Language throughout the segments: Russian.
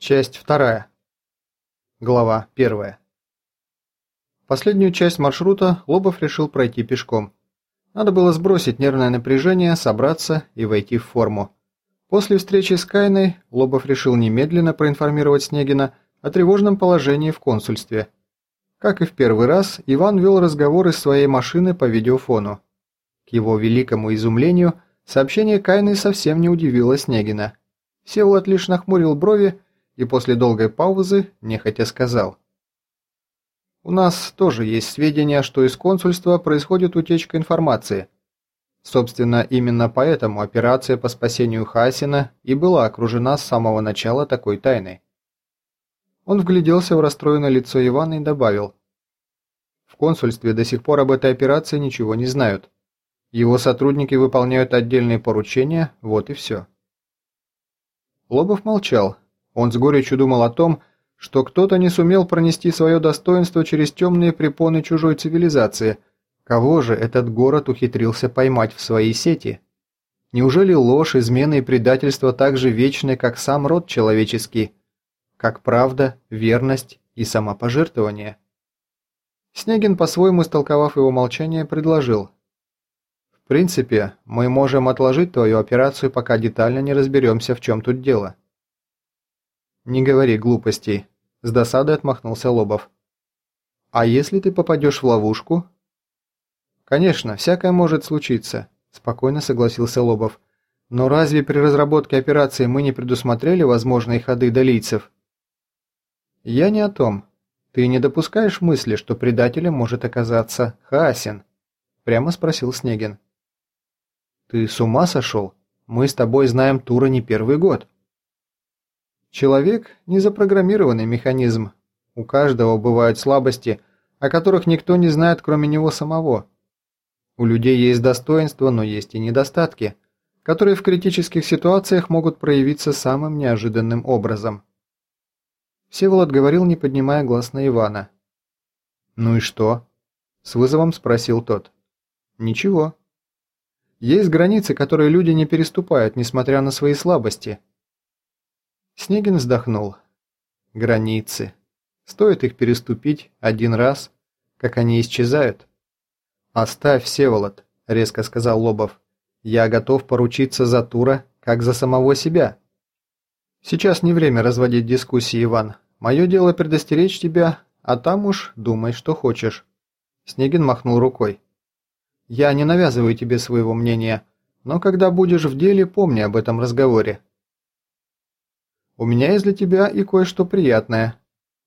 Часть вторая. Глава первая. Последнюю часть маршрута Лобов решил пройти пешком. Надо было сбросить нервное напряжение, собраться и войти в форму. После встречи с Кайной Лобов решил немедленно проинформировать Снегина о тревожном положении в консульстве. Как и в первый раз, Иван вел разговор из своей машины по видеофону. К его великому изумлению, сообщение Кайны совсем не удивило Снегина. Всеволод лишь нахмурил брови и после долгой паузы нехотя сказал. «У нас тоже есть сведения, что из консульства происходит утечка информации. Собственно, именно поэтому операция по спасению Хасина и была окружена с самого начала такой тайной». Он вгляделся в расстроенное лицо Ивана и добавил. «В консульстве до сих пор об этой операции ничего не знают. Его сотрудники выполняют отдельные поручения, вот и все». Лобов молчал, он с горечью думал о том, что кто-то не сумел пронести свое достоинство через темные препоны чужой цивилизации. Кого же этот город ухитрился поймать в свои сети? Неужели ложь, измена и предательство так же вечны, как сам род человеческий? Как правда, верность и самопожертвование? Снегин, по-своему истолковав его молчание, предложил. «В принципе, мы можем отложить твою операцию, пока детально не разберемся, в чем тут дело». «Не говори глупостей», – с досадой отмахнулся Лобов. «А если ты попадешь в ловушку?» «Конечно, всякое может случиться», – спокойно согласился Лобов. «Но разве при разработке операции мы не предусмотрели возможные ходы долийцев?» «Я не о том. Ты не допускаешь мысли, что предателем может оказаться Хасин?» – прямо спросил Снегин. «Ты с ума сошел? Мы с тобой знаем Тура не первый год». Человек – незапрограммированный механизм. У каждого бывают слабости, о которых никто не знает, кроме него самого. У людей есть достоинства, но есть и недостатки, которые в критических ситуациях могут проявиться самым неожиданным образом. Всеволод говорил, не поднимая глаз на Ивана. «Ну и что?» – с вызовом спросил тот. «Ничего. Есть границы, которые люди не переступают, несмотря на свои слабости – Снегин вздохнул. Границы. Стоит их переступить один раз, как они исчезают. «Оставь, Всеволод», — резко сказал Лобов. «Я готов поручиться за Тура, как за самого себя». «Сейчас не время разводить дискуссии, Иван. Мое дело предостеречь тебя, а там уж думай, что хочешь». Снегин махнул рукой. «Я не навязываю тебе своего мнения, но когда будешь в деле, помни об этом разговоре. У меня есть для тебя и кое-что приятное».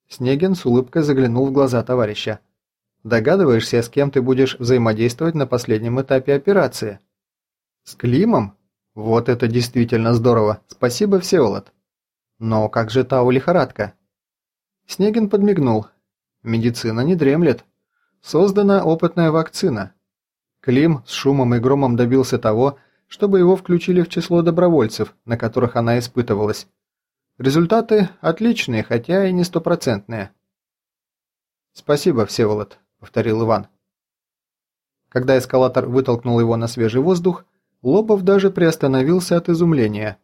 Снегин с улыбкой заглянул в глаза товарища. «Догадываешься, с кем ты будешь взаимодействовать на последнем этапе операции?» «С Климом? Вот это действительно здорово. Спасибо, Всеволод». «Но как же та лихорадка?» Снегин подмигнул. «Медицина не дремлет. Создана опытная вакцина. Клим с шумом и громом добился того, чтобы его включили в число добровольцев, на которых она испытывалась. Результаты отличные, хотя и не стопроцентные. «Спасибо, Всеволод», — повторил Иван. Когда эскалатор вытолкнул его на свежий воздух, Лобов даже приостановился от изумления.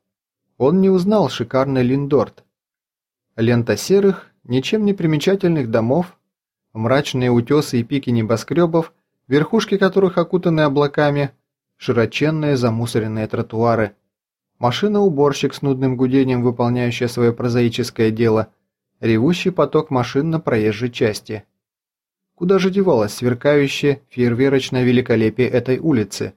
Он не узнал шикарный линдорт. Лента серых, ничем не примечательных домов, мрачные утесы и пики небоскребов, верхушки которых окутаны облаками, широченные замусоренные тротуары — машина-уборщик с нудным гудением, выполняющая свое прозаическое дело, ревущий поток машин на проезжей части. Куда же девалось сверкающее фейерверочное великолепие этой улицы?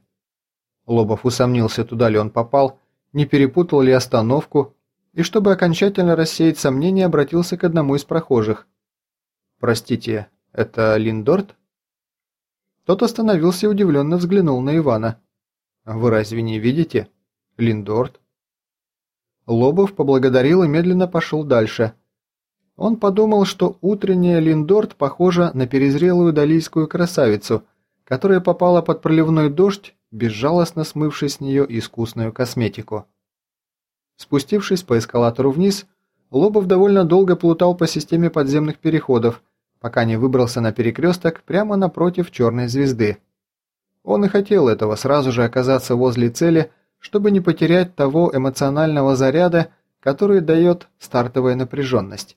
Лобов усомнился, туда ли он попал, не перепутал ли остановку, и чтобы окончательно рассеять сомнения, обратился к одному из прохожих. «Простите, это Линдорт?» Тот остановился и удивленно взглянул на Ивана. «Вы разве не видите?» Линдорт. Лобов поблагодарил и медленно пошел дальше. Он подумал, что утренняя Линдорт похожа на перезрелую далийскую красавицу, которая попала под проливной дождь, безжалостно смывший с нее искусную косметику. Спустившись по эскалатору вниз, Лобов довольно долго плутал по системе подземных переходов, пока не выбрался на перекресток прямо напротив черной звезды. Он и хотел этого, сразу же оказаться возле цели – чтобы не потерять того эмоционального заряда, которые дает стартовая напряженность.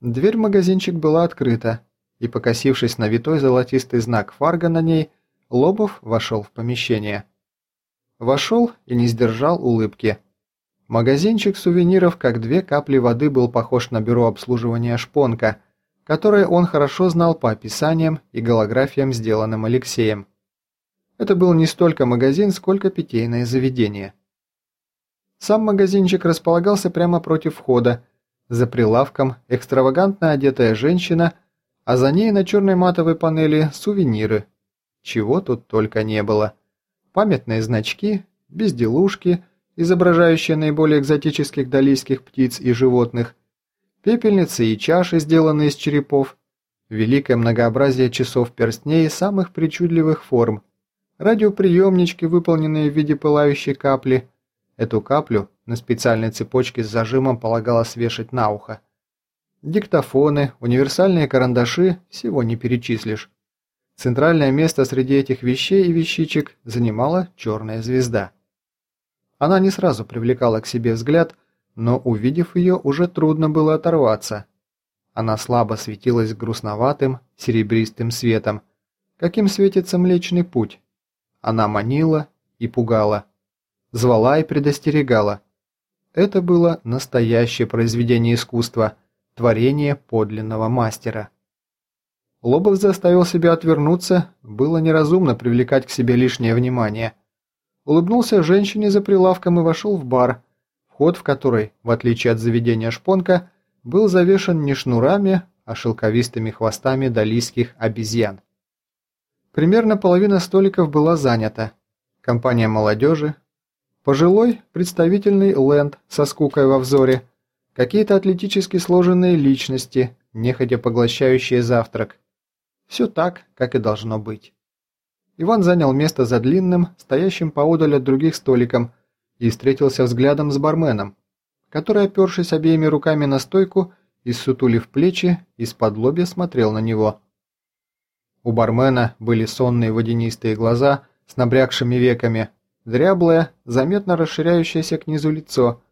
Дверь в магазинчик была открыта, и, покосившись на витой золотистый знак фарга на ней, Лобов вошел в помещение. Вошел и не сдержал улыбки. Магазинчик сувениров, как две капли воды, был похож на бюро обслуживания «Шпонка», которое он хорошо знал по описаниям и голографиям, сделанным Алексеем. Это был не столько магазин, сколько питейное заведение. Сам магазинчик располагался прямо против входа, за прилавком экстравагантно одетая женщина, а за ней на черной матовой панели сувениры. Чего тут только не было. Памятные значки, безделушки – изображающие наиболее экзотических далийских птиц и животных, пепельницы и чаши, сделанные из черепов, великое многообразие часов-перстней самых причудливых форм, радиоприемнички, выполненные в виде пылающей капли. Эту каплю на специальной цепочке с зажимом полагалось вешать на ухо. Диктофоны, универсальные карандаши – всего не перечислишь. Центральное место среди этих вещей и вещичек занимала черная звезда. Она не сразу привлекала к себе взгляд, но, увидев ее, уже трудно было оторваться. Она слабо светилась грустноватым, серебристым светом, каким светится Млечный Путь. Она манила и пугала, звала и предостерегала. Это было настоящее произведение искусства, творение подлинного мастера. Лобов заставил себя отвернуться, было неразумно привлекать к себе лишнее внимание – улыбнулся женщине за прилавком и вошел в бар, вход в который, в отличие от заведения шпонка, был завешен не шнурами, а шелковистыми хвостами далийских обезьян. Примерно половина столиков была занята. Компания молодежи, пожилой, представительный ленд со скукой во взоре, какие-то атлетически сложенные личности, неходя поглощающие завтрак. Все так, как и должно быть. Иван занял место за длинным, стоящим поодаль от других столиком, и встретился взглядом с барменом, который, опершись обеими руками на стойку и сутулив плечи, из-под лобья смотрел на него. У бармена были сонные водянистые глаза с набрякшими веками, дряблое, заметно расширяющееся к низу лицо,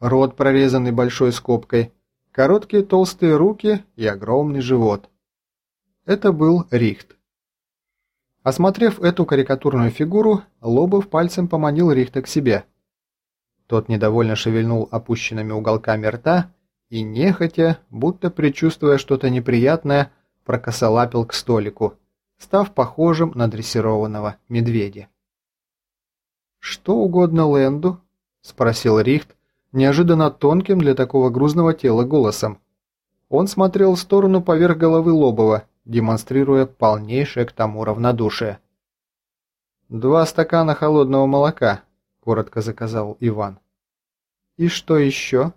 рот, прорезанный большой скобкой, короткие толстые руки и огромный живот. Это был Рихт. Осмотрев эту карикатурную фигуру, Лобов пальцем поманил Рихта к себе. Тот недовольно шевельнул опущенными уголками рта и, нехотя, будто предчувствуя что-то неприятное, прокосолапил к столику, став похожим на дрессированного медведя. «Что угодно Лэнду?» – спросил Рихт, неожиданно тонким для такого грузного тела голосом. Он смотрел в сторону поверх головы Лобова, демонстрируя полнейшее к тому равнодушие. «Два стакана холодного молока», – коротко заказал Иван. «И что еще?»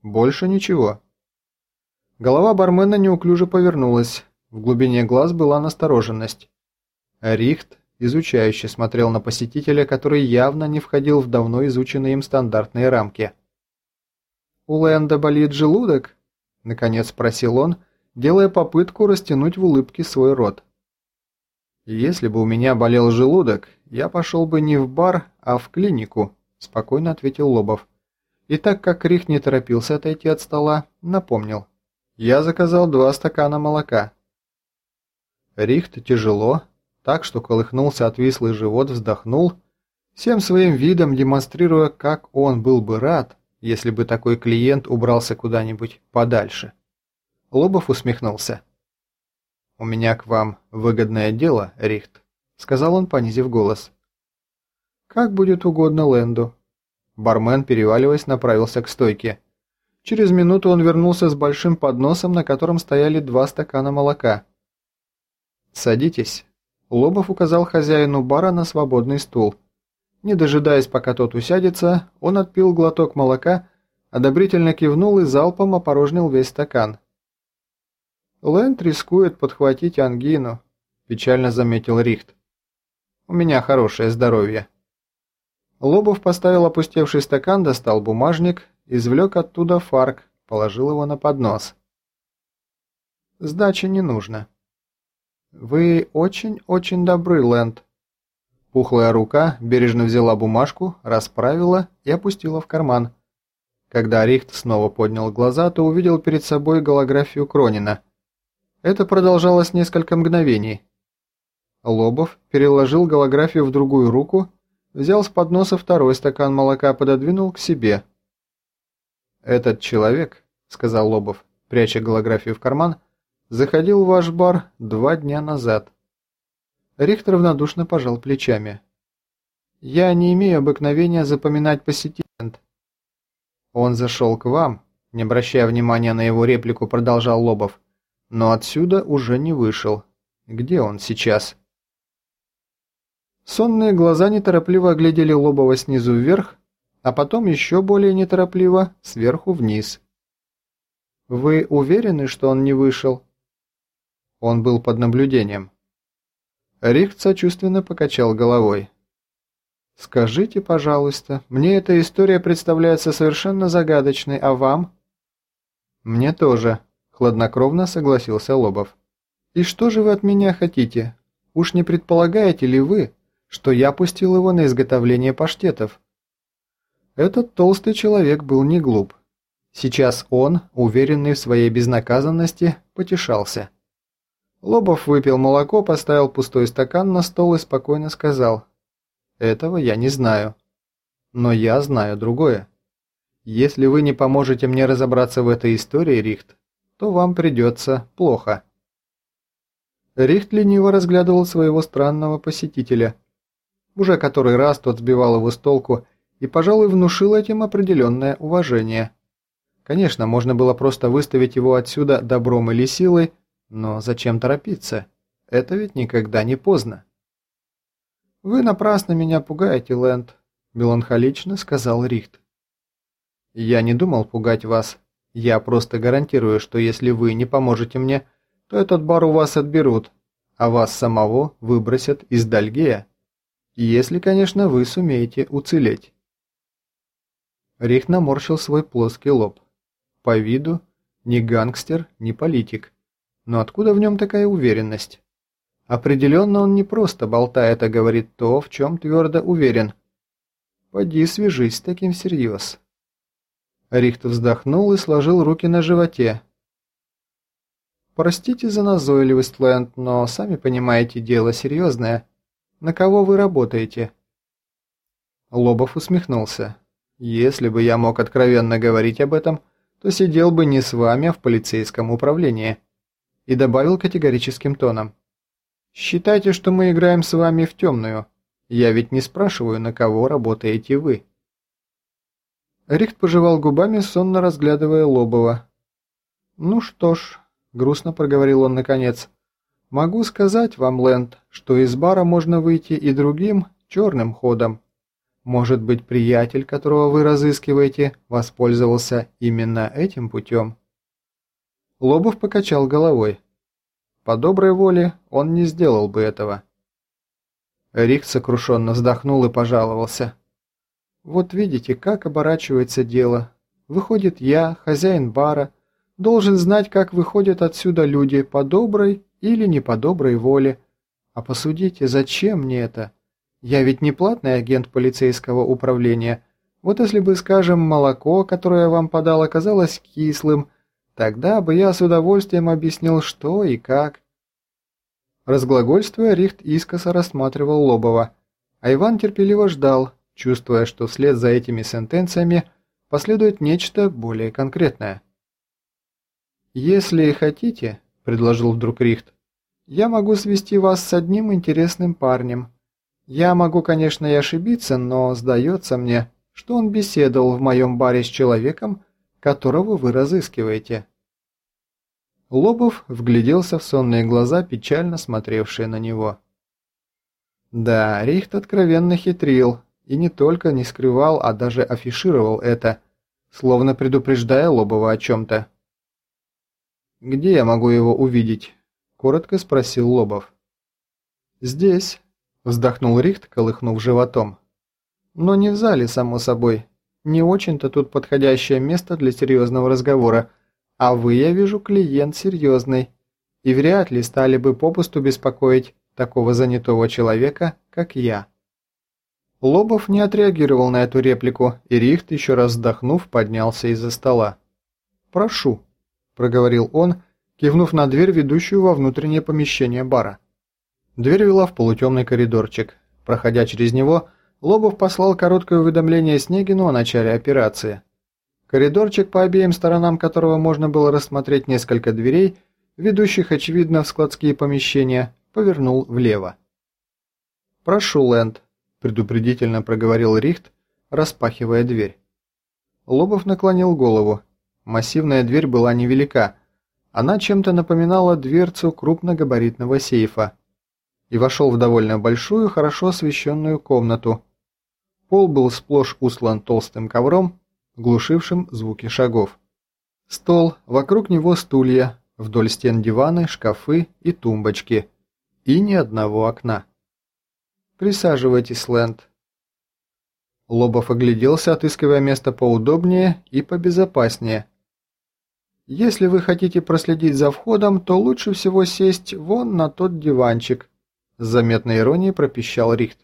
«Больше ничего». Голова бармена неуклюже повернулась, в глубине глаз была настороженность. Рихт изучающе смотрел на посетителя, который явно не входил в давно изученные им стандартные рамки. «У Лэнда болит желудок?» – наконец спросил он – делая попытку растянуть в улыбке свой рот. «Если бы у меня болел желудок, я пошел бы не в бар, а в клинику», – спокойно ответил Лобов. И так как Рих не торопился отойти от стола, напомнил. «Я заказал два стакана молока». Рихт тяжело, так что колыхнулся отвислый живот, вздохнул, всем своим видом демонстрируя, как он был бы рад, если бы такой клиент убрался куда-нибудь подальше. Лобов усмехнулся. «У меня к вам выгодное дело, Рихт», — сказал он, понизив голос. «Как будет угодно Лэнду». Бармен, переваливаясь, направился к стойке. Через минуту он вернулся с большим подносом, на котором стояли два стакана молока. «Садитесь». Лобов указал хозяину бара на свободный стул. Не дожидаясь, пока тот усядется, он отпил глоток молока, одобрительно кивнул и залпом опорожнил весь стакан. «Лэнд рискует подхватить ангину», – печально заметил Рихт. «У меня хорошее здоровье». Лобов поставил опустевший стакан, достал бумажник, извлек оттуда фарк, положил его на поднос. «Сдачи не нужно». «Вы очень-очень добры, Лэнд». Пухлая рука бережно взяла бумажку, расправила и опустила в карман. Когда Рихт снова поднял глаза, то увидел перед собой голографию Кронина. Это продолжалось несколько мгновений. Лобов переложил голографию в другую руку, взял с подноса второй стакан молока, пододвинул к себе. «Этот человек», — сказал Лобов, пряча голографию в карман, — «заходил в ваш бар два дня назад». Рихтер равнодушно пожал плечами. «Я не имею обыкновения запоминать посетителей. «Он зашел к вам», – не обращая внимания на его реплику, продолжал Лобов. «Но отсюда уже не вышел. Где он сейчас?» Сонные глаза неторопливо оглядели Лобова снизу вверх, а потом еще более неторопливо сверху вниз. «Вы уверены, что он не вышел?» Он был под наблюдением. Рихт сочувственно покачал головой. «Скажите, пожалуйста, мне эта история представляется совершенно загадочной, а вам?» «Мне тоже», – хладнокровно согласился Лобов. «И что же вы от меня хотите? Уж не предполагаете ли вы, что я пустил его на изготовление паштетов?» Этот толстый человек был не глуп. Сейчас он, уверенный в своей безнаказанности, потешался. Лобов выпил молоко, поставил пустой стакан на стол и спокойно сказал – этого я не знаю. Но я знаю другое. Если вы не поможете мне разобраться в этой истории, Рихт, то вам придется плохо. Рихт лениво разглядывал своего странного посетителя. Уже который раз тот сбивал его с толку и, пожалуй, внушил этим определенное уважение. Конечно, можно было просто выставить его отсюда добром или силой, но зачем торопиться? Это ведь никогда не поздно. «Вы напрасно меня пугаете, Лэнд», – меланхолично сказал Рихт. «Я не думал пугать вас. Я просто гарантирую, что если вы не поможете мне, то этот бар у вас отберут, а вас самого выбросят из Дальгея. Если, конечно, вы сумеете уцелеть». Рихт наморщил свой плоский лоб. По виду ни гангстер, ни политик. Но откуда в нем такая уверенность? Определенно он не просто болтает, а говорит то, в чем твердо уверен. Поди свяжись с таким всерьез. Рихт вздохнул и сложил руки на животе. «Простите за назойливость, Лэнд, но, сами понимаете, дело серьезное. На кого вы работаете?» Лобов усмехнулся. «Если бы я мог откровенно говорить об этом, то сидел бы не с вами, а в полицейском управлении». И добавил категорическим тоном. Считайте, что мы играем с вами в темную. Я ведь не спрашиваю, на кого работаете вы». Рихт пожевал губами, сонно разглядывая Лобова. «Ну что ж», — грустно проговорил он наконец, — «могу сказать вам, Лэнд, что из бара можно выйти и другим, черным ходом. Может быть, приятель, которого вы разыскиваете, воспользовался именно этим путем?» Лобов покачал головой. По доброй воле он не сделал бы этого. Рик сокрушенно вздохнул и пожаловался. «Вот видите, как оборачивается дело. Выходит, я, хозяин бара, должен знать, как выходят отсюда люди по доброй или не по доброй воле. А посудите, зачем мне это? Я ведь не платный агент полицейского управления. Вот если бы, скажем, молоко, которое я вам подал, оказалось кислым, Тогда бы я с удовольствием объяснил, что и как. Разглагольствуя, Рихт искоса рассматривал Лобова, а Иван терпеливо ждал, чувствуя, что вслед за этими сентенциями последует нечто более конкретное. «Если хотите», — предложил вдруг Рихт, — «я могу свести вас с одним интересным парнем. Я могу, конечно, и ошибиться, но сдается мне, что он беседовал в моем баре с человеком, которого вы разыскиваете». Лобов вгляделся в сонные глаза, печально смотревшие на него. Да, Рихт откровенно хитрил, и не только не скрывал, а даже афишировал это, словно предупреждая Лобова о чем-то. «Где я могу его увидеть?» – коротко спросил Лобов. «Здесь», – вздохнул Рихт, колыхнув животом. «Но не в зале, само собой. Не очень-то тут подходящее место для серьезного разговора, а вы, я вижу, клиент серьезный, и вряд ли стали бы попусту беспокоить такого занятого человека, как я». Лобов не отреагировал на эту реплику, и Рихт, еще раз вздохнув, поднялся из-за стола. «Прошу», – проговорил он, кивнув на дверь, ведущую во внутреннее помещение бара. Дверь вела в полутемный коридорчик. Проходя через него, Лобов послал короткое уведомление Снегину о начале операции. Коридорчик, по обеим сторонам которого можно было рассмотреть несколько дверей, ведущих, очевидно, в складские помещения, повернул влево. «Прошу, Лэнд», – предупредительно проговорил Рихт, распахивая дверь. Лобов наклонил голову. Массивная дверь была невелика. Она чем-то напоминала дверцу крупногабаритного сейфа. И вошел в довольно большую, хорошо освещенную комнату. Пол был сплошь услан толстым ковром, глушившим звуки шагов. Стол, вокруг него стулья, вдоль стен диваны, шкафы и тумбочки. И ни одного окна. «Присаживайтесь, Лэнд». Лобов огляделся, отыскивая место поудобнее и побезопаснее. «Если вы хотите проследить за входом, то лучше всего сесть вон на тот диванчик», с заметной иронией пропищал Рихт.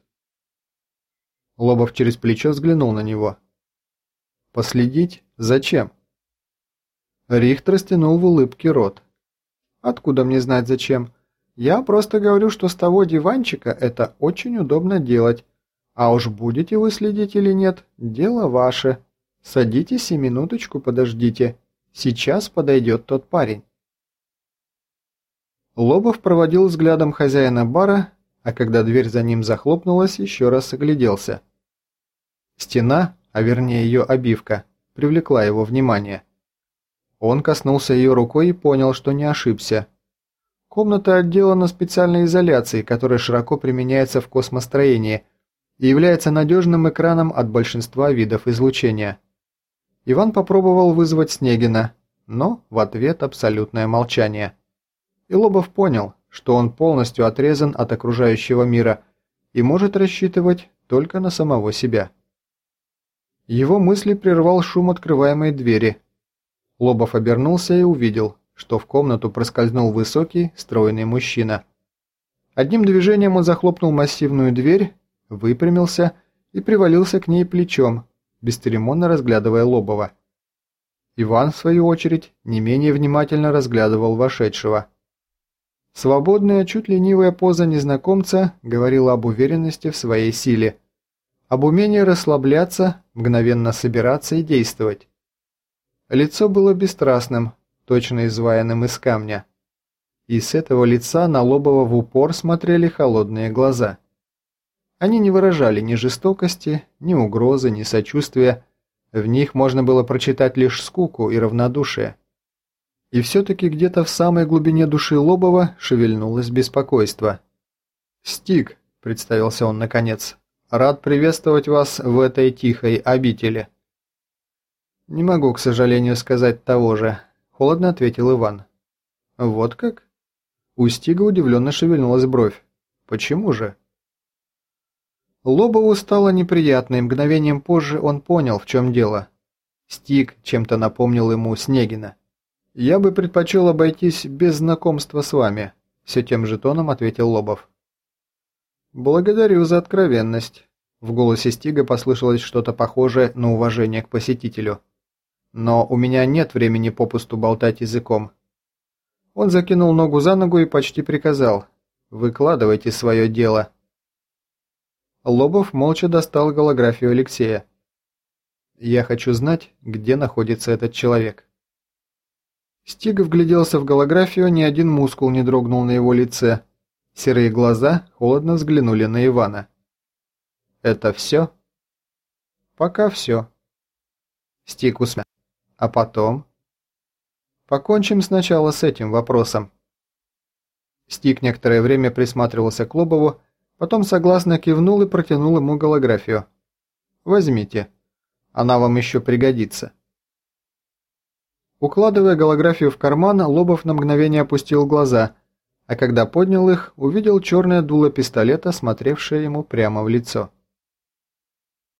Лобов через плечо взглянул на него. Последить? Зачем? Рихт растянул в улыбке рот. Откуда мне знать зачем? Я просто говорю, что с того диванчика это очень удобно делать. А уж будете вы следить или нет, дело ваше. Садитесь и минуточку подождите. Сейчас подойдет тот парень. Лобов проводил взглядом хозяина бара, а когда дверь за ним захлопнулась, еще раз огляделся. Стена, а вернее ее обивка, привлекла его внимание. Он коснулся ее рукой и понял, что не ошибся. Комната отделана специальной изоляцией, которая широко применяется в космостроении и является надежным экраном от большинства видов излучения. Иван попробовал вызвать Снегина, но в ответ абсолютное молчание. И Лобов понял, что он полностью отрезан от окружающего мира и может рассчитывать только на самого себя. Его мысли прервал шум открываемой двери. Лобов обернулся и увидел, что в комнату проскользнул высокий, стройный мужчина. Одним движением он захлопнул массивную дверь, выпрямился и привалился к ней плечом, бесцеремонно разглядывая Лобова. Иван, в свою очередь, не менее внимательно разглядывал вошедшего. Свободная, чуть ленивая поза незнакомца говорила об уверенности в своей силе – об умении расслабляться, мгновенно собираться и действовать. Лицо было бесстрастным, точно изваянным из камня. И с этого лица на Лобова в упор смотрели холодные глаза. Они не выражали ни жестокости, ни угрозы, ни сочувствия, в них можно было прочитать лишь скуку и равнодушие. И все-таки где-то в самой глубине души Лобова шевельнулось беспокойство. «Стик», — представился он наконец, Рад приветствовать вас в этой тихой обители». «Не могу, к сожалению, сказать того же», – холодно ответил Иван. «Вот как?» У Стига удивленно шевельнулась бровь. «Почему же?» Лобову стало неприятно, и мгновением позже он понял, в чем дело. Стиг чем-то напомнил ему Снегина. «Я бы предпочел обойтись без знакомства с вами», – все тем же тоном ответил Лобов. «Благодарю за откровенность». В голосе Стига послышалось что-то похожее на уважение к посетителю. «Но у меня нет времени попусту болтать языком». Он закинул ногу за ногу и почти приказал. «Выкладывайте свое дело». Лобов молча достал голографию Алексея. «Я хочу знать, где находится этот человек». Стиг вгляделся в голографию, ни один мускул не дрогнул на его лице, Серые глаза холодно взглянули на Ивана. «Это все?» «Пока все». Стик усмя. «А потом?» «Покончим сначала с этим вопросом». Стик некоторое время присматривался к Лобову, потом согласно кивнул и протянул ему голографию. «Возьмите. Она вам еще пригодится». Укладывая голографию в карман, Лобов на мгновение опустил глаза – а когда поднял их, увидел черное дуло пистолета, смотревшее ему прямо в лицо.